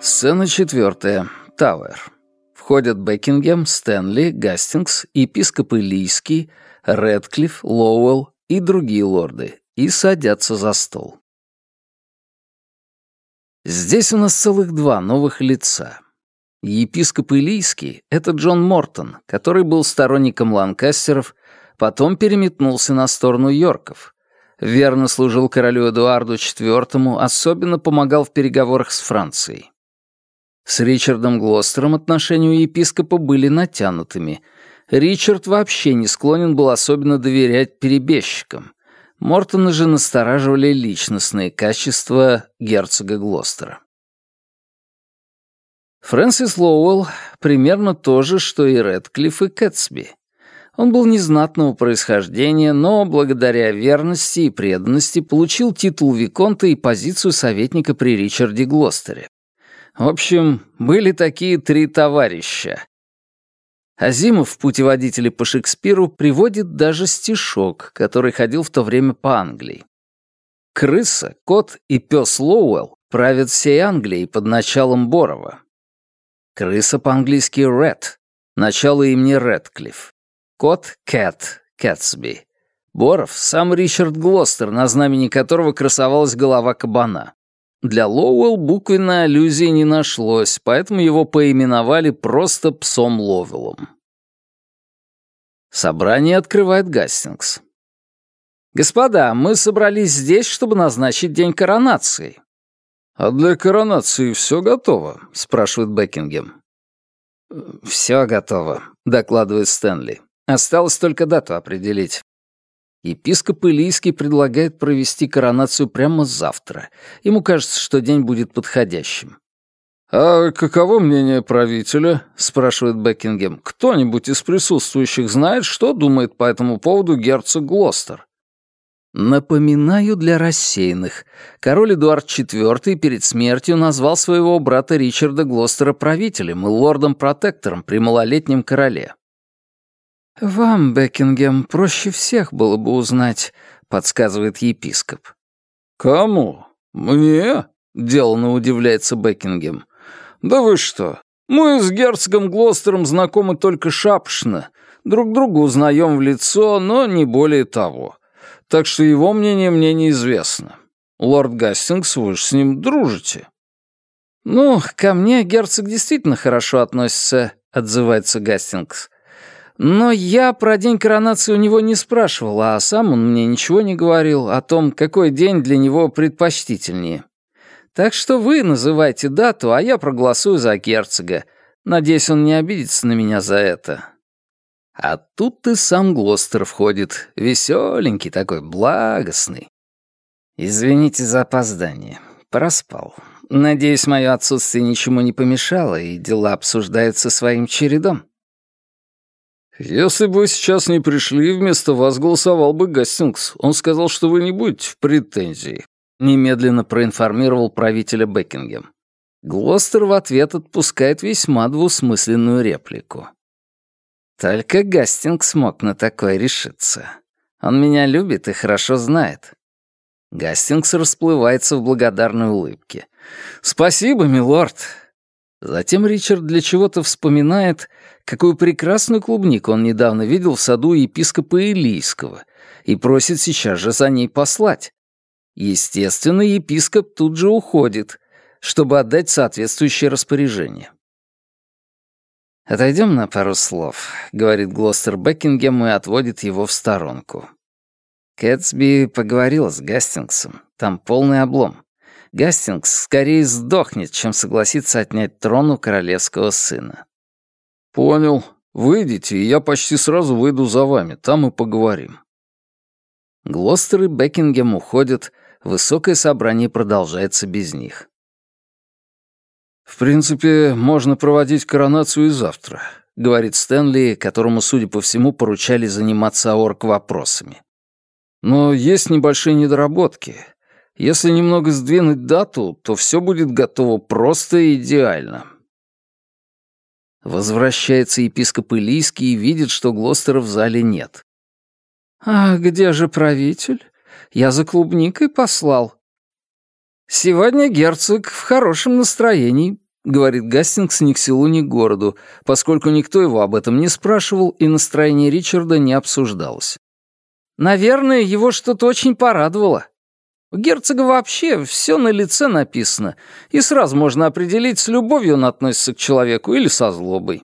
Сцена четвертая. Тауэр. Входят Бекингем, Стэнли, Гастингс, епископ Илийский, Редклифф, Лоуэлл и другие лорды и садятся за стол. Здесь у нас целых два новых лица. Епископ Илийский — это Джон Мортон, который был сторонником Ланкастеров, потом переметнулся на сторону Йорков. Верно служил королю Эдуарду IV, особенно помогал в переговорах с Францией. С Ричардом Глостером отношения у епископа были натянутыми. Ричард вообще не склонен был особенно доверять перебежчикам. Мортона же настораживали личностные качества герцога Глостера. Фрэнсис Лоуэлл примерно то же, что и Редклифф и Кэтсби. Он был незнатного происхождения, но благодаря верности и преданности получил титул Виконта и позицию советника при Ричарде Глостере. В общем, были такие три товарища, Азимов в «Путеводителе по Шекспиру» приводит даже стишок, который ходил в то время по Англии. Крыса, кот и пес Лоуэлл правят всей Англией под началом Борова. Крыса по-английски «red», начало имени Редклифф. Кот — Кэт, Кэтсби. Боров — сам Ричард Глостер, на знамени которого красовалась голова кабана. Для Лоуэлл буквенной аллюзии не нашлось, поэтому его поименовали просто псом Ловелом. Собрание открывает Гастингс. «Господа, мы собрались здесь, чтобы назначить день коронации». «А для коронации все готово?» — спрашивает Бекингем. «Все готово», — докладывает Стэнли. «Осталось только дату определить. Епископ Илийский предлагает провести коронацию прямо завтра. Ему кажется, что день будет подходящим. «А каково мнение правителя?» — спрашивает Бекингем. «Кто-нибудь из присутствующих знает, что думает по этому поводу герцог Глостер?» Напоминаю для рассеянных. Король Эдуард IV перед смертью назвал своего брата Ричарда Глостера правителем и лордом-протектором при малолетнем короле. «Вам, Бекингем, проще всех было бы узнать», — подсказывает епископ. «Кому? Мне?» — деланно удивляется Бекингем. «Да вы что? Мы с герцогом Глостером знакомы только шапшно. Друг друга узнаем в лицо, но не более того. Так что его мнение мне неизвестно. Лорд Гастингс, вы же с ним дружите». «Ну, ко мне герцог действительно хорошо относится», — отзывается Гастингс. Но я про день коронации у него не спрашивал, а сам он мне ничего не говорил о том, какой день для него предпочтительнее. Так что вы называйте дату, а я проголосую за герцога. Надеюсь, он не обидится на меня за это. А тут и сам Глостер входит, веселенький такой, благостный. Извините за опоздание. Проспал. Надеюсь, мое отсутствие ничему не помешало, и дела обсуждаются своим чередом. «Если бы вы сейчас не пришли, вместо вас голосовал бы Гастингс. Он сказал, что вы не будете в претензии», — немедленно проинформировал правителя Бекингем. Глостер в ответ отпускает весьма двусмысленную реплику. «Только Гастингс мог на такое решиться. Он меня любит и хорошо знает». Гастингс расплывается в благодарной улыбке. «Спасибо, милорд. Затем Ричард для чего-то вспоминает, какую прекрасную клубнику он недавно видел в саду епископа Илийского и просит сейчас же за ней послать. Естественно, епископ тут же уходит, чтобы отдать соответствующее распоряжение. «Отойдем на пару слов», — говорит Глостер Бекингем и отводит его в сторонку. Кэтсби поговорила с Гастингсом. Там полный облом. Гастингс скорее сдохнет, чем согласится отнять трон у королевского сына. «Понял. Выйдите, и я почти сразу выйду за вами. Там и поговорим». Глостер и Бекингем уходят, высокое собрание продолжается без них. «В принципе, можно проводить коронацию и завтра», — говорит Стэнли, которому, судя по всему, поручали заниматься орг-вопросами. «Но есть небольшие недоработки. Если немного сдвинуть дату, то все будет готово просто и идеально. Возвращается епископ Илийский и видит, что Глостера в зале нет. «А где же правитель? Я за клубникой послал». «Сегодня герцог в хорошем настроении», говорит Гастингс ни к селу, ни к городу, поскольку никто его об этом не спрашивал и настроение Ричарда не обсуждалось. Наверное, его что-то очень порадовало. У герцога вообще все на лице написано, и сразу можно определить, с любовью он относится к человеку или со злобой.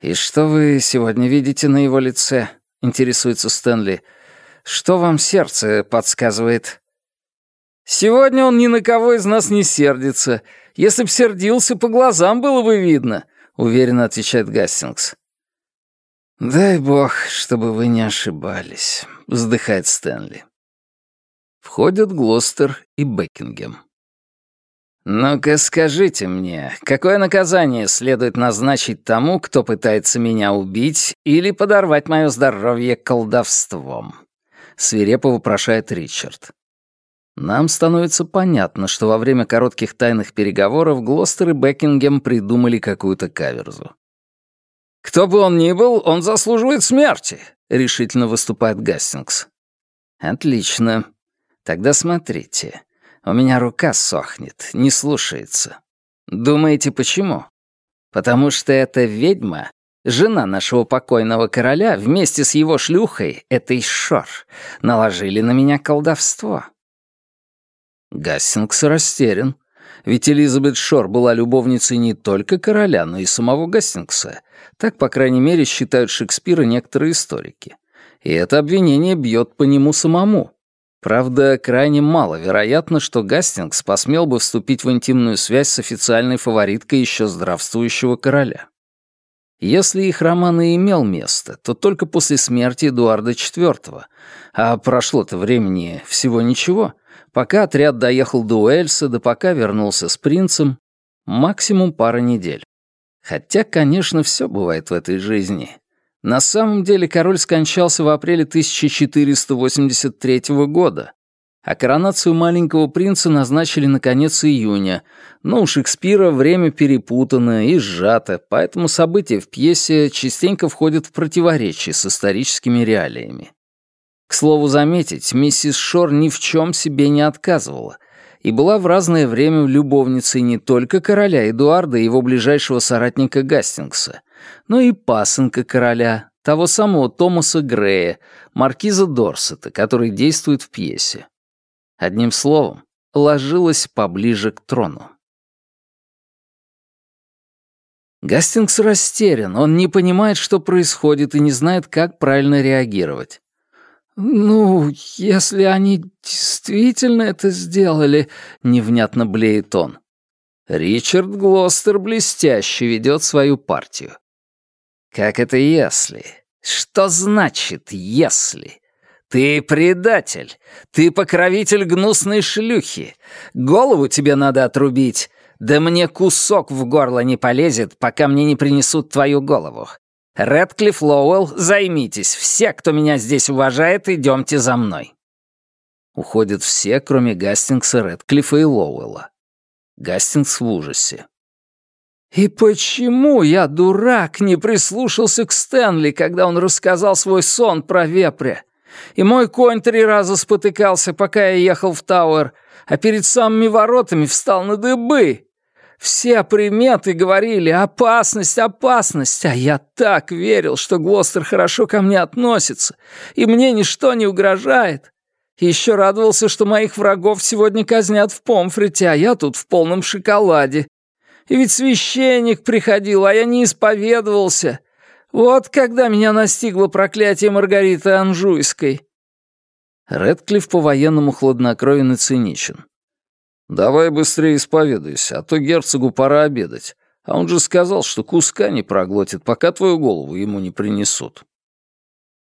«И что вы сегодня видите на его лице?» — интересуется Стэнли. «Что вам сердце подсказывает?» «Сегодня он ни на кого из нас не сердится. Если б сердился, по глазам было бы видно», — уверенно отвечает Гастингс. «Дай бог, чтобы вы не ошибались», — вздыхает Стэнли. Входят Глостер и Бекингем. «Ну-ка скажите мне, какое наказание следует назначить тому, кто пытается меня убить или подорвать мое здоровье колдовством?» — свирепо вопрошает Ричард. Нам становится понятно, что во время коротких тайных переговоров Глостер и Бекингем придумали какую-то каверзу. «Кто бы он ни был, он заслуживает смерти», — решительно выступает Гастингс. «Отлично. Тогда смотрите. У меня рука сохнет, не слушается. Думаете, почему? Потому что эта ведьма, жена нашего покойного короля, вместе с его шлюхой, этой Шор, наложили на меня колдовство. Гастингс растерян. Ведь Элизабет Шор была любовницей не только короля, но и самого Гастингса. Так, по крайней мере, считают Шекспира некоторые историки. И это обвинение бьет по нему самому. Правда, крайне маловероятно, что Гастингс посмел бы вступить в интимную связь с официальной фавориткой еще здравствующего короля. Если их роман и имел место, то только после смерти Эдуарда IV, а прошло-то времени всего ничего, пока отряд доехал до Уэльса, да пока вернулся с принцем, максимум пара недель. Хотя, конечно, все бывает в этой жизни. На самом деле король скончался в апреле 1483 года, а коронацию маленького принца назначили на конец июня, но у Шекспира время перепутано и сжато, поэтому события в пьесе частенько входят в противоречие с историческими реалиями. К слову заметить, миссис Шор ни в чем себе не отказывала и была в разное время любовницей не только короля Эдуарда и его ближайшего соратника Гастингса, но и пасынка короля, того самого Томаса Грея, маркиза Дорсета, который действует в пьесе. Одним словом, ложилась поближе к трону. Гастингс растерян, он не понимает, что происходит, и не знает, как правильно реагировать. «Ну, если они действительно это сделали», — невнятно блеет он. Ричард Глостер блестяще ведет свою партию. Как это «если»? Что значит «если»? Ты предатель. Ты покровитель гнусной шлюхи. Голову тебе надо отрубить. Да мне кусок в горло не полезет, пока мне не принесут твою голову. Редклифф Лоуэлл, займитесь. Все, кто меня здесь уважает, идемте за мной. Уходят все, кроме Гастингса, Редклиффа и Лоуэлла. Гастингс в ужасе. И почему я, дурак, не прислушался к Стэнли, когда он рассказал свой сон про вепря? И мой конь три раза спотыкался, пока я ехал в Тауэр, а перед самыми воротами встал на дыбы. Все приметы говорили «опасность, опасность», а я так верил, что Глостер хорошо ко мне относится, и мне ничто не угрожает. Еще радовался, что моих врагов сегодня казнят в помфрите, а я тут в полном шоколаде. И ведь священник приходил, а я не исповедовался. Вот когда меня настигло проклятие Маргариты Анжуйской». Редклифф по-военному хладнокровен и циничен. «Давай быстрее исповедуйся, а то герцогу пора обедать. А он же сказал, что куска не проглотит, пока твою голову ему не принесут».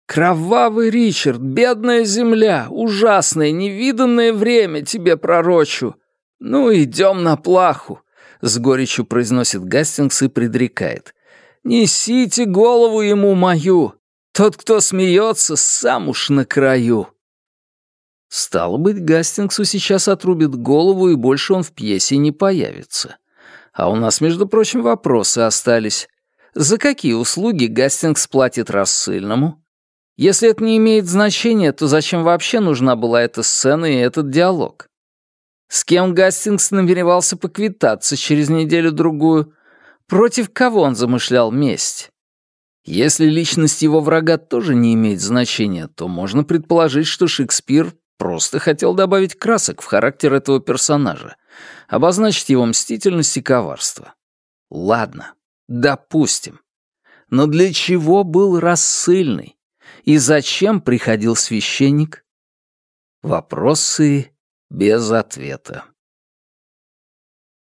«Кровавый Ричард, бедная земля, ужасное, невиданное время тебе пророчу. Ну, идем на плаху», — с горечью произносит Гастингс и предрекает. «Несите голову ему мою. Тот, кто смеется, сам уж на краю». Стало быть, Гастингсу сейчас отрубит голову, и больше он в пьесе не появится. А у нас, между прочим, вопросы остались. За какие услуги Гастингс платит рассыльному? Если это не имеет значения, то зачем вообще нужна была эта сцена и этот диалог? С кем Гастингс намеревался поквитаться через неделю-другую? Против кого он замышлял месть? Если личность его врага тоже не имеет значения, то можно предположить, что Шекспир просто хотел добавить красок в характер этого персонажа, обозначить его мстительность и коварство. Ладно, допустим. Но для чего был рассыльный? И зачем приходил священник? Вопросы без ответа.